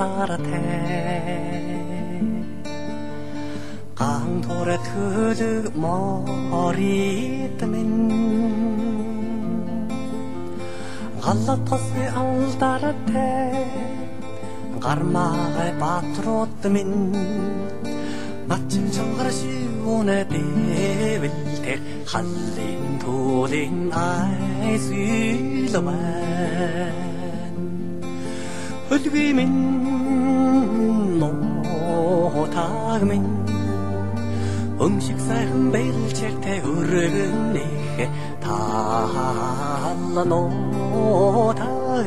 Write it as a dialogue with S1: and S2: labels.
S1: цолгоосон алтартай ган тура төлөг морит минь. Галлат тосы алдартай гармагай батрууд минь Матчин чангаар шивүнэ дэвэлтэр халлин тулин айсилвэн Хөлви минь нотаг минь Өмшиг сайхан бэлчээртэй өргөнөх таалла нотаг